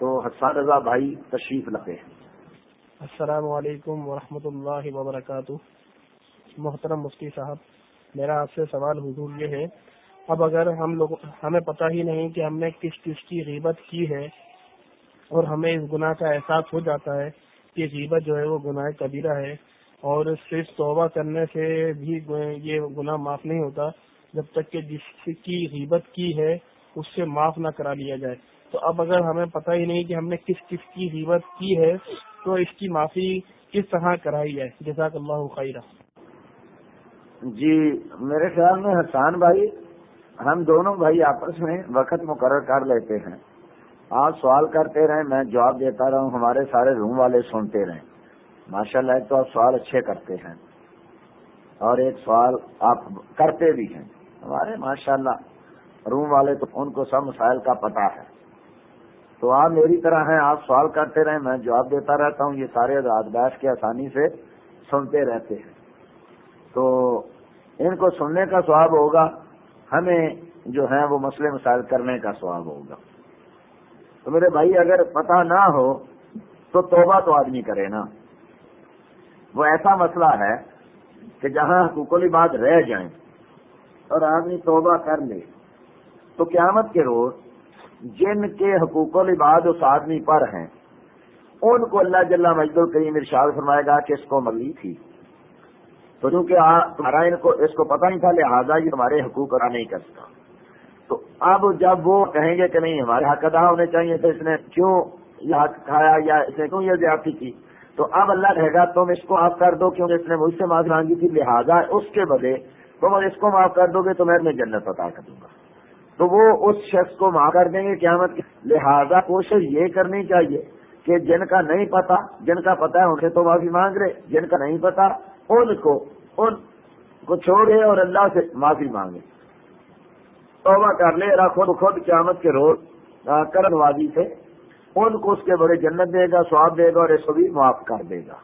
تو حسان رضا بھائی تشریف لگے السلام علیکم ورحمۃ اللہ وبرکاتہ۔ محترم مفتی صاحب، میرا آپ سے سوال حضور یہ ہے، اب اگر ہم لوگ، ہمیں پتہ ہی نہیں کہ ہم نے کس کس کی غیبت کی ہے اور ہمیں اس گناہ کا احساس ہو جاتا ہے کہ غیبت جو ہے وہ گناہ کبیرہ ہے اور صرف توبہ کرنے سے بھی یہ گناہ معاف نہیں ہوتا، جب تک کہ جس کی غیبت کی ہے اس سے معاف نہ کرا لیا جائے۔ تو اب اگر ہمیں پتہ ہی نہیں کہ ہم نے کس کس کی غیبت کی ہے، تو اس کی معافی کس طرح کرائی جائے؟ جزاک اللہ خیرہ جی میرے خیال میں حسان بھائی، ہم دونوں بھائی آپس میں وقت مقرر کر لیتے ہیں۔ آپ سوال کرتے رہیں، میں جواب دیتا رہا ہوں ہمارے سارے روم والے سنتے رہیں۔ ماشاء اللہ تو آپ سوال اچھے کرتے ہیں۔ اور ایک سوال آپ کرتے بھی ہیں۔ ہمارے ماشاء اللہ روم والے تو ان کو سب مسائل کا پتا ہے۔ تو آپ میری طرح ہیں، آپ سوال کرتے رہیں، میں جواب دیتا رہتا ہوں۔ یہ سارے بیٹھ کے آسانی سے سنتے رہتے ہیں۔ تو ان کو سننے کا سواب ہوگا، ہمیں جو ہے وہ مسئلے مسائل کرنے کا سواب ہوگا۔ تو میرے بھائی، اگر پتہ نہ ہو، تو توبہ تو آدمی کرے نا۔ وہ ایسا مسئلہ ہے کہ جہاں حقوق بات رہ جائیں اور آدمی توبہ کر لے۔ تو قیامت کے روز جن کے حقوق العباد اس آدمی پر ہیں، ان کو اللہ جل مجد الکریم ارشاد فرمائے گا کہ اس کو ملی تھی۔ تو چونکہ تمہارا ان کو اس کو پتہ نہیں تھا، لہٰذا یہ تمہارے حقوق ادا نہیں کر سکا۔ تو اب جب وہ کہیں گے کہ نہیں، ہمارے حق ادا ہونے چاہیے، تو اس نے کیوں یہ حق کھایا یا اس نے کیوں یہ زیادتی کی؟ تو اب اللہ کہے گا، تم اس کو معاف کر دو، کیونکہ اس نے مجھ سے معافی مانگی تھی، لہٰذا اس کے بدلے تم اس کو معاف کر دو گے، تو میں اپنے جنت عطا کر دوں گا۔ تو وہ اس شخص کو معاف کر دیں گے قیامت کی۔ لہٰذا کوشش یہ کرنی چاہیے کہ جن کا نہیں پتا، جن کا پتا ہے ان سے تو معافی مانگ رہے، جن کا نہیں پتا، ان کو ان کو چھوڑے اور اللہ سے معافی مانگے۔ توبہ کر لے خود خود قیامت کے روز کرن وادی سے۔ ان کو اس کے بڑے جنت دے گا سواب دے گا اور اس کو بھی معاف کر دے گا۔